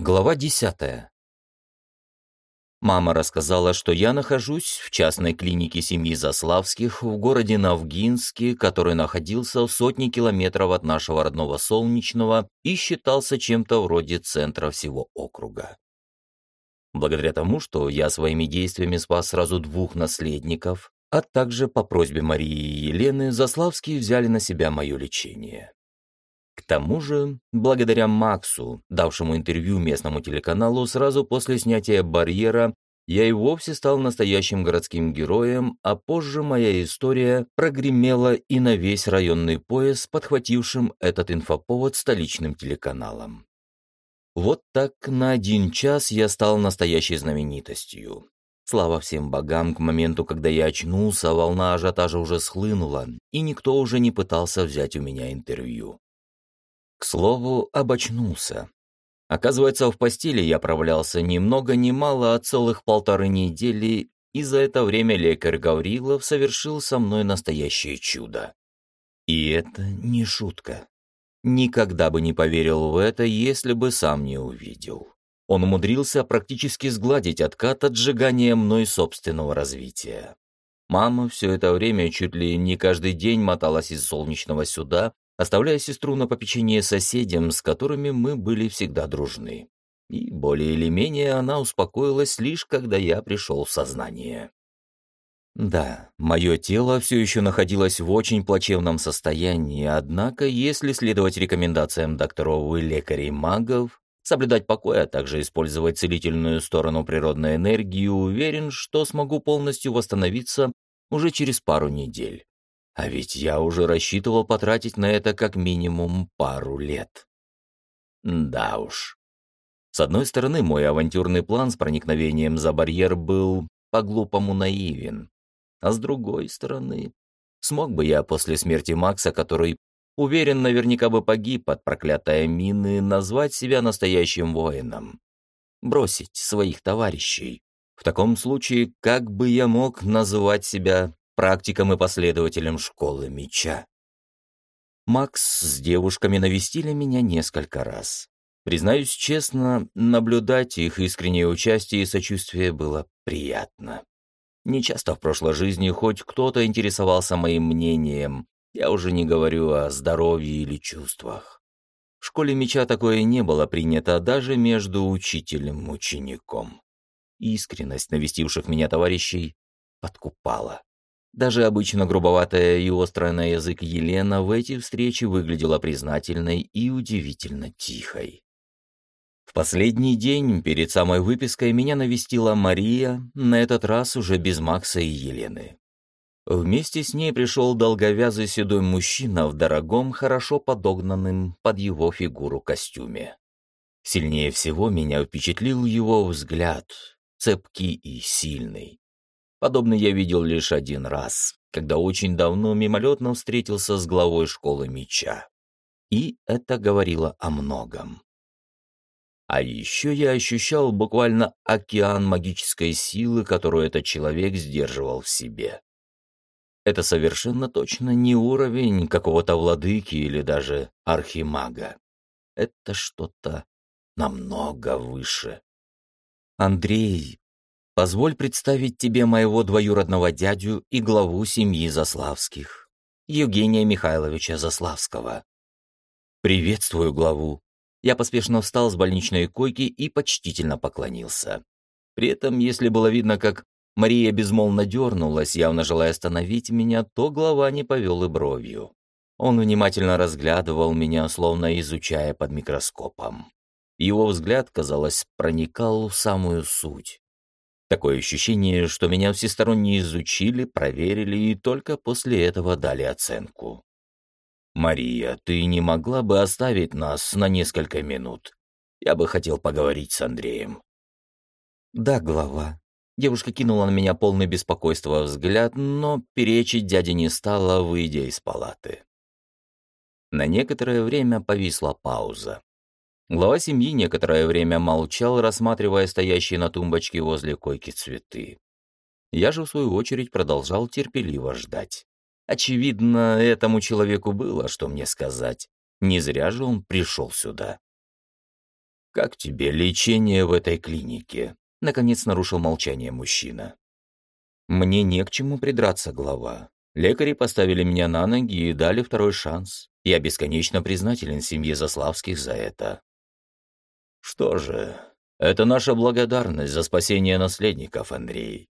Глава десятая. Мама рассказала, что я нахожусь в частной клинике семьи Заславских в городе Навгинске, который находился в сотне километров от нашего родного Солнечного и считался чем-то вроде центра всего округа. Благодаря тому, что я своими действиями спас сразу двух наследников, а также по просьбе Марии и Елены, Заславские взяли на себя мое лечение. К тому же, благодаря Максу, давшему интервью местному телеканалу сразу после снятия барьера, я и вовсе стал настоящим городским героем, а позже моя история прогремела и на весь районный пояс, подхватившим этот инфоповод столичным телеканалом. Вот так на один час я стал настоящей знаменитостью. Слава всем богам, к моменту, когда я очнулся, волна ажиотажа уже схлынула, и никто уже не пытался взять у меня интервью. К слову, обочнулся. Оказывается, в постели я провалялся ни много ни мало, а целых полторы недели, и за это время лекарь Гаврилов совершил со мной настоящее чудо. И это не шутка. Никогда бы не поверил в это, если бы сам не увидел. Он умудрился практически сгладить откат от сжигания мной собственного развития. Мама все это время чуть ли не каждый день моталась из солнечного сюда, оставляя сестру на попечение соседям, с которыми мы были всегда дружны. И более или менее она успокоилась лишь, когда я пришел в сознание. Да, мое тело все еще находилось в очень плачевном состоянии, однако, если следовать рекомендациям докторов и лекарей-магов, соблюдать покой, а также использовать целительную сторону природной энергии, уверен, что смогу полностью восстановиться уже через пару недель. А ведь я уже рассчитывал потратить на это как минимум пару лет. Да уж. С одной стороны, мой авантюрный план с проникновением за барьер был по-глупому наивен. А с другой стороны, смог бы я после смерти Макса, который, уверен, наверняка бы погиб от проклятой мины, назвать себя настоящим воином? Бросить своих товарищей? В таком случае, как бы я мог называть себя практиком и последователем школы меча. Макс с девушками навестили меня несколько раз. Признаюсь честно, наблюдать их искреннее участие и сочувствие было приятно. Нечасто в прошлой жизни хоть кто-то интересовался моим мнением, я уже не говорю о здоровье или чувствах. В школе меча такое не было принято даже между учителем и учеником. Искренность навестивших меня товарищей подкупала. Даже обычно грубоватая и острая на язык Елена в эти встречи выглядела признательной и удивительно тихой. В последний день, перед самой выпиской, меня навестила Мария, на этот раз уже без Макса и Елены. Вместе с ней пришел долговязый седой мужчина в дорогом, хорошо подогнанном под его фигуру костюме. Сильнее всего меня впечатлил его взгляд, цепкий и сильный. Подобный я видел лишь один раз, когда очень давно мимолетно встретился с главой школы меча. И это говорило о многом. А еще я ощущал буквально океан магической силы, которую этот человек сдерживал в себе. Это совершенно точно не уровень какого-то владыки или даже архимага. Это что-то намного выше. Андрей Позволь представить тебе моего двоюродного дядю и главу семьи Заславских, Евгения Михайловича Заславского. Приветствую главу. Я поспешно встал с больничной койки и почтительно поклонился. При этом, если было видно, как Мария безмолвно дернулась, явно желая остановить меня, то глава не повел и бровью. Он внимательно разглядывал меня, словно изучая под микроскопом. Его взгляд, казалось, проникал в самую суть. Такое ощущение, что меня всесторонне изучили, проверили и только после этого дали оценку. «Мария, ты не могла бы оставить нас на несколько минут? Я бы хотел поговорить с Андреем». «Да, глава». Девушка кинула на меня полный беспокойства взгляд, но перечить дяде не стала, выйдя из палаты. На некоторое время повисла пауза. Глава семьи некоторое время молчал, рассматривая стоящие на тумбочке возле койки цветы. Я же, в свою очередь, продолжал терпеливо ждать. Очевидно, этому человеку было, что мне сказать. Не зря же он пришел сюда. как тебе лечение в этой клинике?» Наконец нарушил молчание мужчина. «Мне не к чему придраться, глава. Лекари поставили меня на ноги и дали второй шанс. Я бесконечно признателен семье Заславских за это». «Что же, это наша благодарность за спасение наследников, Андрей.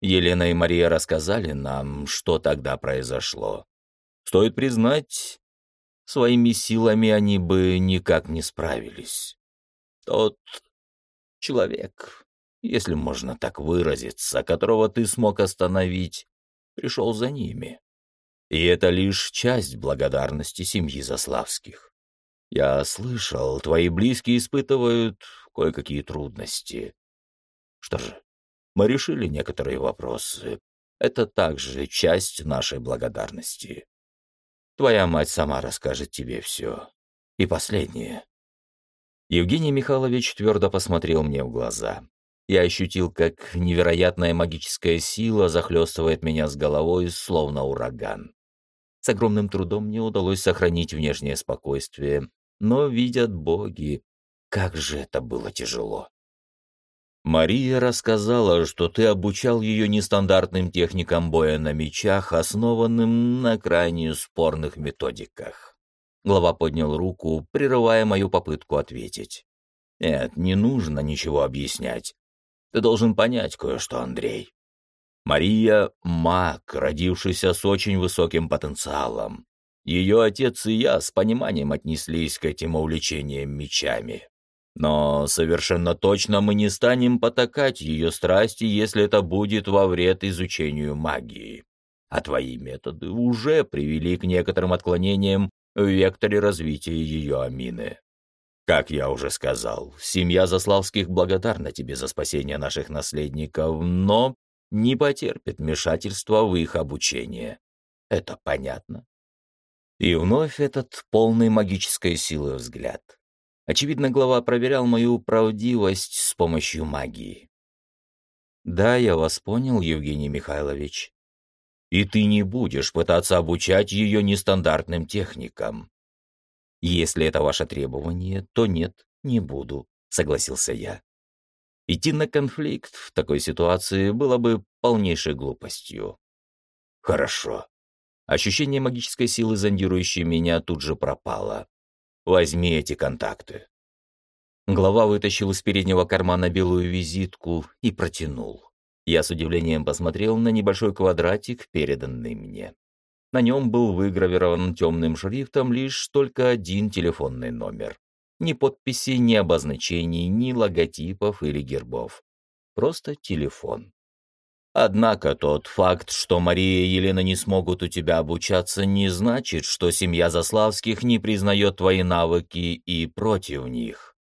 Елена и Мария рассказали нам, что тогда произошло. Стоит признать, своими силами они бы никак не справились. Тот человек, если можно так выразиться, которого ты смог остановить, пришел за ними. И это лишь часть благодарности семьи Заславских. Я слышал, твои близкие испытывают кое-какие трудности. Что же, мы решили некоторые вопросы. Это также часть нашей благодарности. Твоя мать сама расскажет тебе все. И последнее. Евгений Михайлович твердо посмотрел мне в глаза. Я ощутил, как невероятная магическая сила захлестывает меня с головой, словно ураган. С огромным трудом мне удалось сохранить внешнее спокойствие, но видят боги, как же это было тяжело. Мария рассказала, что ты обучал ее нестандартным техникам боя на мечах, основанным на крайне спорных методиках. Глава поднял руку, прерывая мою попытку ответить. «Нет, не нужно ничего объяснять. Ты должен понять кое-что, Андрей. Мария — маг, родившийся с очень высоким потенциалом. Ее отец и я с пониманием отнеслись к этим увлечениям мечами. Но совершенно точно мы не станем потакать ее страсти, если это будет во вред изучению магии. А твои методы уже привели к некоторым отклонениям в векторе развития ее амины. Как я уже сказал, семья Заславских благодарна тебе за спасение наших наследников, но не потерпит вмешательства в их обучение. Это понятно. И вновь этот полный магической силы взгляд. Очевидно, глава проверял мою правдивость с помощью магии. «Да, я вас понял, Евгений Михайлович. И ты не будешь пытаться обучать ее нестандартным техникам. Если это ваше требование, то нет, не буду», — согласился я. Идти на конфликт в такой ситуации было бы полнейшей глупостью. «Хорошо». Ощущение магической силы, зондирующей меня, тут же пропало. Возьми эти контакты». Глава вытащил из переднего кармана белую визитку и протянул. Я с удивлением посмотрел на небольшой квадратик, переданный мне. На нем был выгравирован темным шрифтом лишь только один телефонный номер. Ни подписи, ни обозначений, ни логотипов или гербов. Просто телефон. Однако тот факт, что Мария и Елена не смогут у тебя обучаться, не значит, что семья Заславских не признает твои навыки и против них.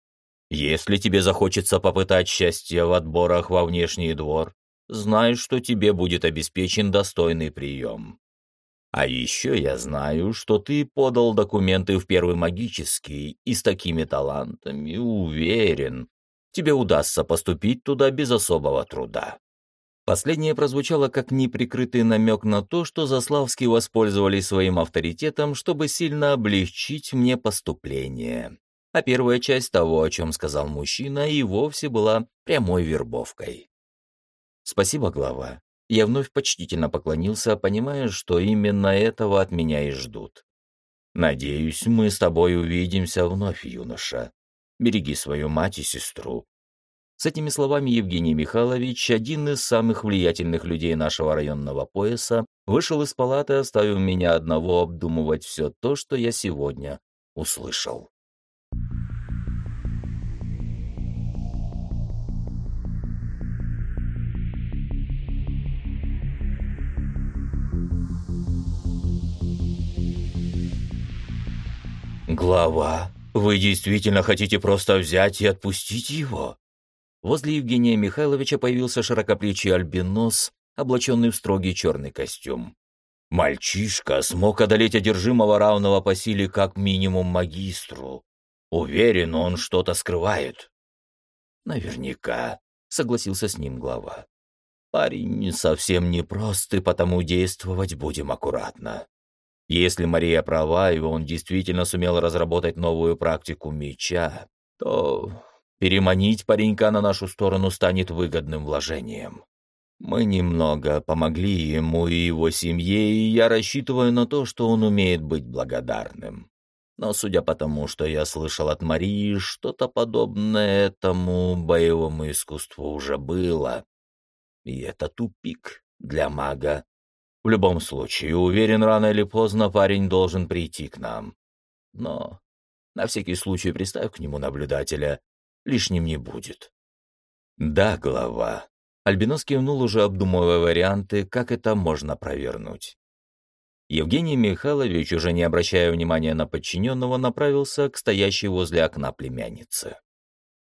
Если тебе захочется попытать счастье в отборах во внешний двор, знай, что тебе будет обеспечен достойный прием. А еще я знаю, что ты подал документы в первый магический, и с такими талантами, уверен, тебе удастся поступить туда без особого труда. Последнее прозвучало как неприкрытый намек на то, что Заславские воспользовались своим авторитетом, чтобы сильно облегчить мне поступление. А первая часть того, о чем сказал мужчина, и вовсе была прямой вербовкой. «Спасибо, глава». Я вновь почтительно поклонился, понимая, что именно этого от меня и ждут. «Надеюсь, мы с тобой увидимся вновь, юноша. Береги свою мать и сестру. С этими словами Евгений Михайлович, один из самых влиятельных людей нашего районного пояса, вышел из палаты, оставив меня одного обдумывать все то, что я сегодня услышал. «Глава, вы действительно хотите просто взять и отпустить его?» Возле Евгения Михайловича появился широкоплечий альбинос, облаченный в строгий черный костюм. Мальчишка смог одолеть одержимого равного по силе как минимум магистру. Уверен, он что-то скрывает. Наверняка, согласился с ним глава. Парень совсем непрост, и потому действовать будем аккуратно. Если Мария права, и он действительно сумел разработать новую практику меча, то переманить паренька на нашу сторону станет выгодным вложением. Мы немного помогли ему и его семье, и я рассчитываю на то, что он умеет быть благодарным. Но судя по тому, что я слышал от Марии, что-то подобное этому боевому искусству уже было. И это тупик для мага. В любом случае, уверен, рано или поздно парень должен прийти к нам. Но на всякий случай приставь к нему наблюдателя, лишним не будет. Да, глава. Альбинос кивнул, уже обдумывая варианты, как это можно провернуть. Евгений Михайлович, уже не обращая внимания на подчиненного, направился к стоящей возле окна племяннице.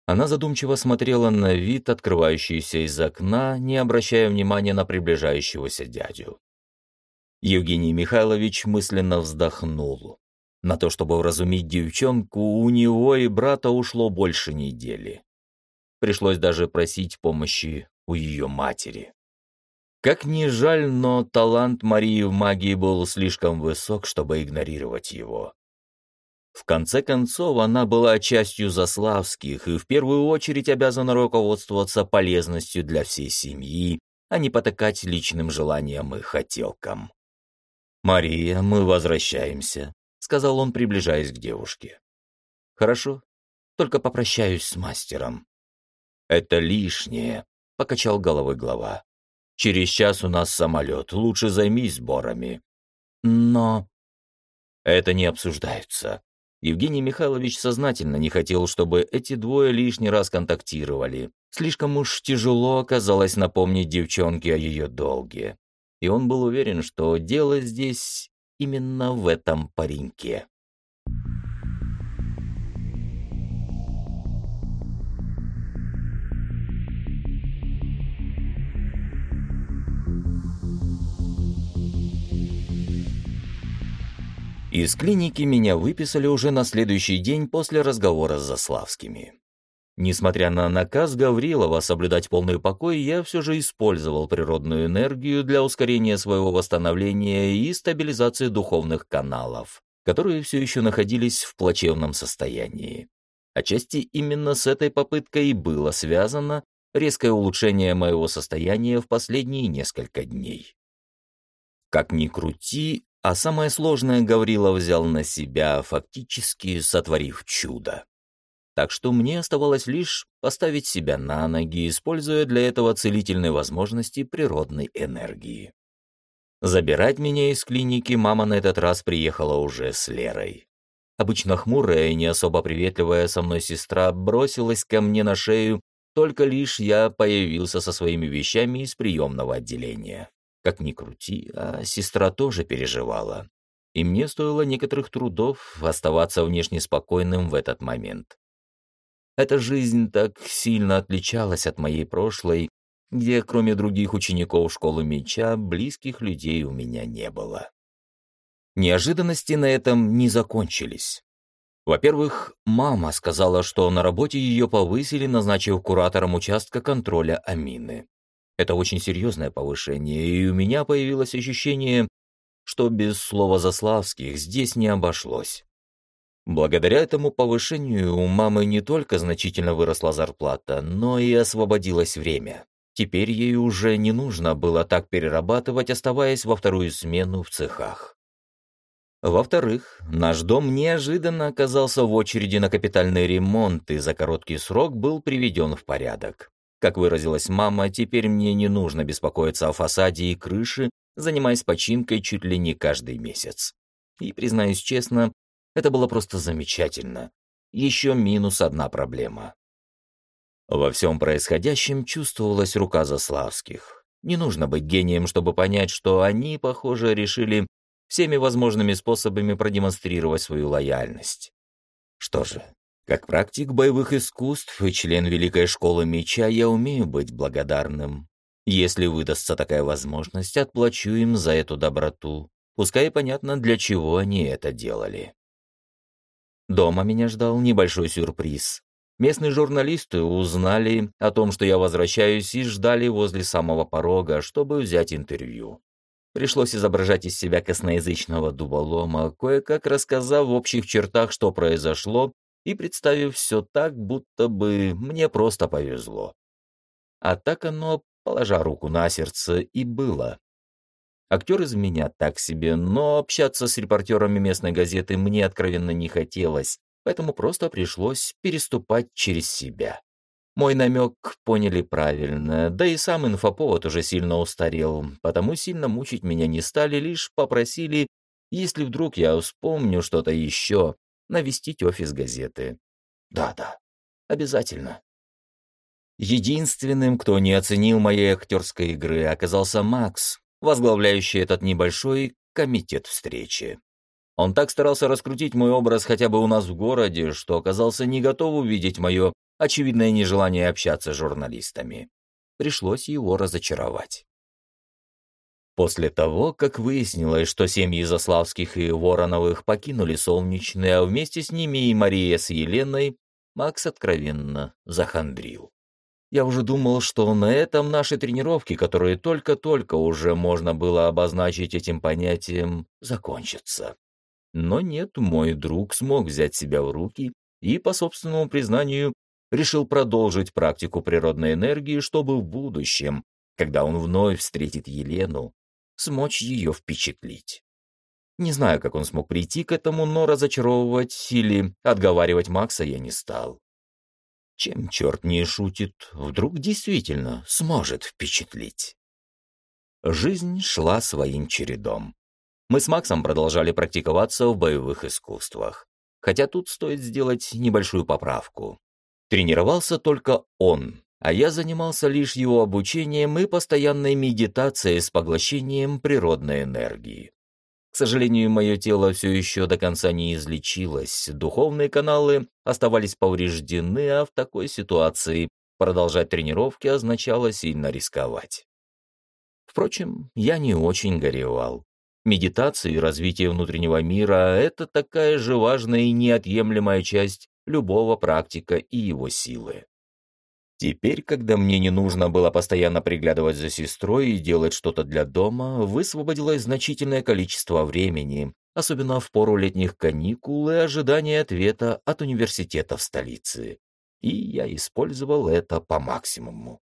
Она задумчиво смотрела на вид, открывающийся из окна, не обращая внимания на приближающегося дядю. Евгений Михайлович мысленно вздохнул. На то, чтобы вразумить девчонку, у него и брата ушло больше недели. Пришлось даже просить помощи у ее матери. Как ни жаль, но талант Марии в магии был слишком высок, чтобы игнорировать его. В конце концов, она была частью Заславских и в первую очередь обязана руководствоваться полезностью для всей семьи, а не потакать личным желаниям и хотелкам. «Мария, мы возвращаемся», — сказал он, приближаясь к девушке. «Хорошо, только попрощаюсь с мастером». «Это лишнее», покачал головой глава. Через час у нас самолет, лучше займись сборами. Но... Это не обсуждается. Евгений Михайлович сознательно не хотел, чтобы эти двое лишний раз контактировали. Слишком уж тяжело оказалось напомнить девчонке о ее долге. И он был уверен, что дело здесь именно в этом пареньке. Из клиники меня выписали уже на следующий день после разговора с Заславскими. Несмотря на наказ Гаврилова соблюдать полный покой, я все же использовал природную энергию для ускорения своего восстановления и стабилизации духовных каналов, которые все еще находились в плачевном состоянии. Отчасти именно с этой попыткой было связано резкое улучшение моего состояния в последние несколько дней. Как ни крути, а самое сложное Гаврила взял на себя, фактически сотворив чудо. Так что мне оставалось лишь поставить себя на ноги, используя для этого целительные возможности природной энергии. Забирать меня из клиники мама на этот раз приехала уже с Лерой. Обычно хмурая и не особо приветливая со мной сестра бросилась ко мне на шею, только лишь я появился со своими вещами из приемного отделения. Как ни крути, а сестра тоже переживала. И мне стоило некоторых трудов оставаться внешне спокойным в этот момент. Эта жизнь так сильно отличалась от моей прошлой, где, кроме других учеников школы меча, близких людей у меня не было. Неожиданности на этом не закончились. Во-первых, мама сказала, что на работе ее повысили, назначив куратором участка контроля Амины. Это очень серьезное повышение, и у меня появилось ощущение, что без слова Заславских здесь не обошлось. Благодаря этому повышению у мамы не только значительно выросла зарплата, но и освободилось время. Теперь ей уже не нужно было так перерабатывать, оставаясь во вторую смену в цехах. Во-вторых, наш дом неожиданно оказался в очереди на капитальный ремонт и за короткий срок был приведен в порядок. Как выразилась мама, теперь мне не нужно беспокоиться о фасаде и крыше, занимаясь починкой чуть ли не каждый месяц. И, признаюсь честно, это было просто замечательно. Еще минус одна проблема. Во всем происходящем чувствовалась рука Заславских. Не нужно быть гением, чтобы понять, что они, похоже, решили всеми возможными способами продемонстрировать свою лояльность. Что же, как практик боевых искусств и член Великой школы меча я умею быть благодарным. Если выдастся такая возможность, отплачу им за эту доброту. Пускай понятно, для чего они это делали. Дома меня ждал небольшой сюрприз. Местные журналисты узнали о том, что я возвращаюсь, и ждали возле самого порога, чтобы взять интервью. Пришлось изображать из себя косноязычного дуболома, кое-как рассказав в общих чертах, что произошло, и представив все так, будто бы мне просто повезло. А так оно, положа руку на сердце, и было. Актер из меня так себе, но общаться с репортерами местной газеты мне откровенно не хотелось, поэтому просто пришлось переступать через себя. Мой намек поняли правильно, да и сам инфоповод уже сильно устарел, потому сильно мучить меня не стали, лишь попросили, если вдруг я вспомню что-то еще, навестить офис газеты. Да-да, обязательно. Единственным, кто не оценил моей актерской игры, оказался Макс, возглавляющий этот небольшой комитет встречи. Он так старался раскрутить мой образ хотя бы у нас в городе, что оказался не готов увидеть мое очевидное нежелание общаться с журналистами. Пришлось его разочаровать. После того, как выяснилось, что семьи Заславских и Вороновых покинули Солнечный, а вместе с ними и Мария с Еленой, Макс откровенно захандрил. Я уже думал, что на этом наши тренировки, которые только-только уже можно было обозначить этим понятием, закончатся. Но нет, мой друг смог взять себя в руки и, по собственному признанию, решил продолжить практику природной энергии, чтобы в будущем, когда он вновь встретит Елену, смочь ее впечатлить. Не знаю, как он смог прийти к этому, но разочаровывать или отговаривать Макса я не стал. Чем черт не шутит, вдруг действительно сможет впечатлить. Жизнь шла своим чередом. Мы с Максом продолжали практиковаться в боевых искусствах. Хотя тут стоит сделать небольшую поправку. Тренировался только он, а я занимался лишь его обучением и постоянной медитацией с поглощением природной энергии. Сожалению, мое тело все еще до конца не излечилось, духовные каналы оставались повреждены, а в такой ситуации продолжать тренировки означало сильно рисковать. Впрочем, я не очень горевал. Медитация и развитие внутреннего мира — это такая же важная и неотъемлемая часть любого практика и его силы. Теперь, когда мне не нужно было постоянно приглядывать за сестрой и делать что-то для дома, высвободилось значительное количество времени, особенно в пору летних каникул и ожидания ответа от университета в столице. И я использовал это по максимуму.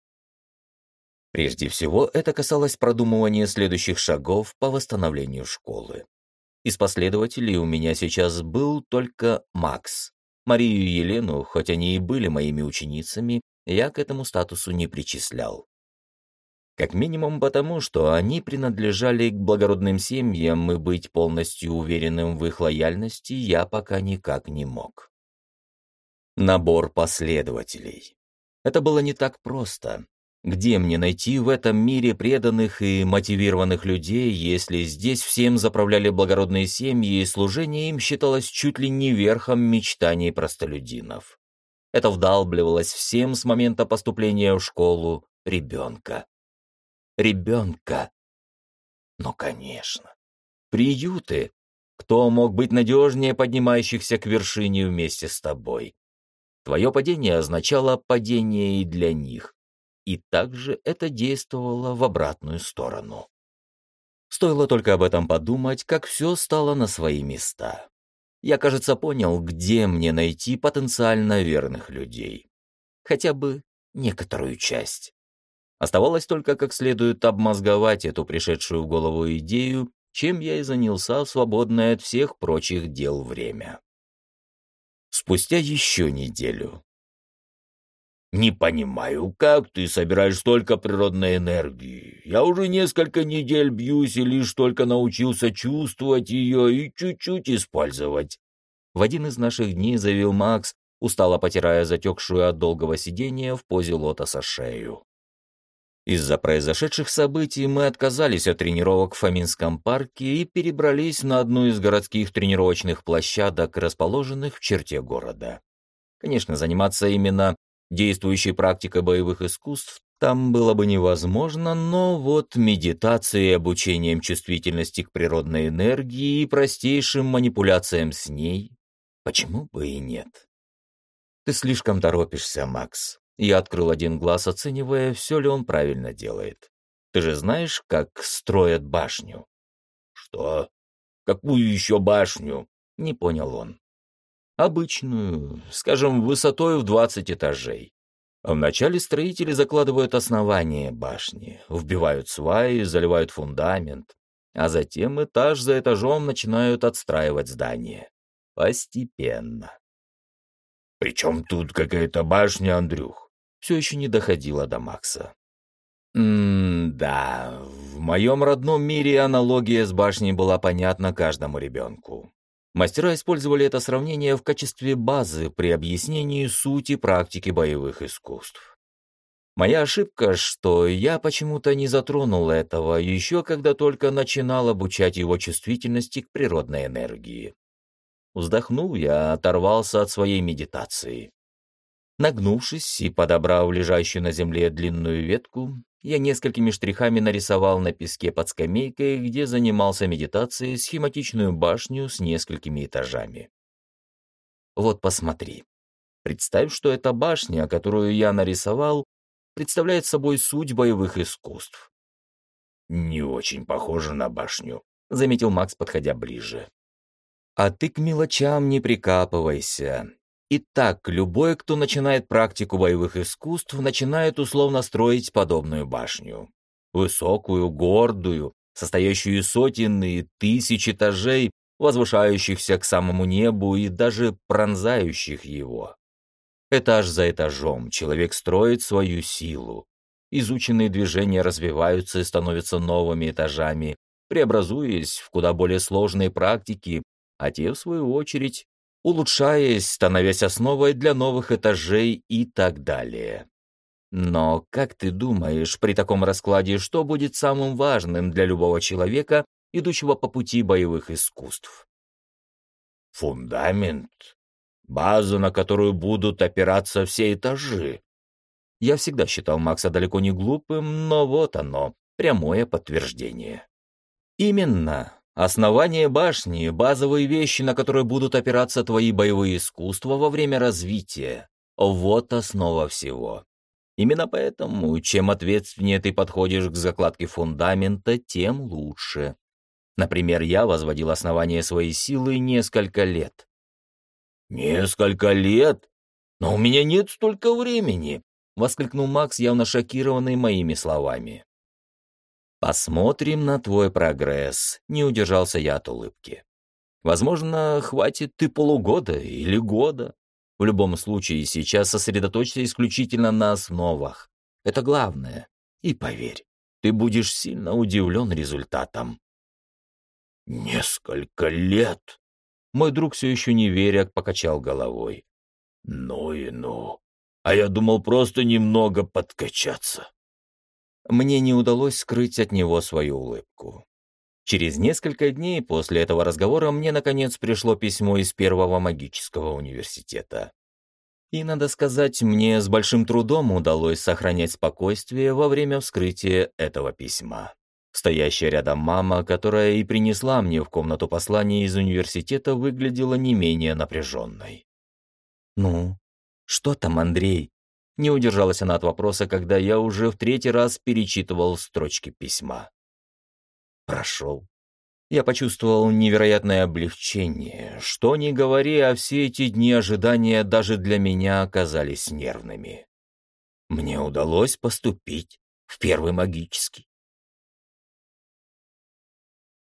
Прежде всего, это касалось продумывания следующих шагов по восстановлению школы. Из последователей у меня сейчас был только Макс. Марию и Елену, хоть они и были моими ученицами, я к этому статусу не причислял. Как минимум потому, что они принадлежали к благородным семьям, и быть полностью уверенным в их лояльности я пока никак не мог. Набор последователей. Это было не так просто. Где мне найти в этом мире преданных и мотивированных людей, если здесь всем заправляли благородные семьи, и служение им считалось чуть ли не верхом мечтаний простолюдинов? Это вдалбливалось всем с момента поступления в школу ребенка. Ребенка. Ну, конечно. Приюты. Кто мог быть надежнее поднимающихся к вершине вместе с тобой? Твое падение означало падение и для них. И также это действовало в обратную сторону. Стоило только об этом подумать, как все стало на свои места я, кажется, понял, где мне найти потенциально верных людей. Хотя бы некоторую часть. Оставалось только как следует обмозговать эту пришедшую в голову идею, чем я и занялся в свободное от всех прочих дел время. Спустя еще неделю. «Не понимаю, как ты собираешь столько природной энергии? Я уже несколько недель бьюсь и лишь только научился чувствовать ее и чуть-чуть использовать». В один из наших дней заявил Макс, устало потирая затекшую от долгого сидения в позе лотоса шею. Из-за произошедших событий мы отказались от тренировок в Фоминском парке и перебрались на одну из городских тренировочных площадок, расположенных в черте города. Конечно, заниматься именно Действующей практикой боевых искусств там было бы невозможно, но вот медитацией обучением чувствительности к природной энергии и простейшим манипуляциям с ней, почему бы и нет? Ты слишком торопишься, Макс. Я открыл один глаз, оценивая, все ли он правильно делает. Ты же знаешь, как строят башню? Что? Какую еще башню? Не понял он. Обычную, скажем, высотой в 20 этажей. Вначале строители закладывают основание башни, вбивают сваи, заливают фундамент, а затем этаж за этажом начинают отстраивать здание. Постепенно. «Причем тут какая-то башня, Андрюх?» Все еще не доходило до Макса. М-да, в моем родном мире аналогия с башней была понятна каждому ребенку. Мастера использовали это сравнение в качестве базы при объяснении сути практики боевых искусств. Моя ошибка, что я почему-то не затронул этого, еще когда только начинал обучать его чувствительности к природной энергии. Вздохнув, я оторвался от своей медитации. Нагнувшись и подобрав лежащую на земле длинную ветку, я несколькими штрихами нарисовал на песке под скамейкой, где занимался медитацией, схематичную башню с несколькими этажами. Вот посмотри. Представь, что эта башня, которую я нарисовал, представляет собой суть боевых искусств. «Не очень похоже на башню», — заметил Макс, подходя ближе. «А ты к мелочам не прикапывайся. Итак, любой, кто начинает практику боевых искусств, начинает условно строить подобную башню. Высокую, гордую, состоящую из сотен и тысяч этажей, возвышающихся к самому небу и даже пронзающих его. Этаж за этажом человек строит свою силу. Изученные движения развиваются и становятся новыми этажами, преобразуясь в куда более сложные практики, а те, в свою очередь, улучшаясь, становясь основой для новых этажей и так далее. Но как ты думаешь, при таком раскладе, что будет самым важным для любого человека, идущего по пути боевых искусств? Фундамент, база, на которую будут опираться все этажи. Я всегда считал Макса далеко не глупым, но вот оно, прямое подтверждение. Именно. Основание башни — базовые вещи, на которые будут опираться твои боевые искусства во время развития. Вот основа всего. Именно поэтому, чем ответственнее ты подходишь к закладке фундамента, тем лучше. Например, я возводил основание своей силы несколько лет. «Несколько лет? Но у меня нет столько времени!» — воскликнул Макс, явно шокированный моими словами. «Посмотрим на твой прогресс», — не удержался я от улыбки. «Возможно, хватит ты полугода или года. В любом случае, сейчас сосредоточься исключительно на основах. Это главное. И поверь, ты будешь сильно удивлен результатом». «Несколько лет?» Мой друг все еще не веря покачал головой. «Ну и ну. А я думал просто немного подкачаться». Мне не удалось скрыть от него свою улыбку. Через несколько дней после этого разговора мне, наконец, пришло письмо из Первого магического университета. И, надо сказать, мне с большим трудом удалось сохранять спокойствие во время вскрытия этого письма. Стоящая рядом мама, которая и принесла мне в комнату послание из университета, выглядела не менее напряженной. «Ну, что там, Андрей?» Не удержалась она от вопроса, когда я уже в третий раз перечитывал строчки письма. Прошел. Я почувствовал невероятное облегчение. Что ни говори, а все эти дни ожидания даже для меня оказались нервными. Мне удалось поступить в первый магический.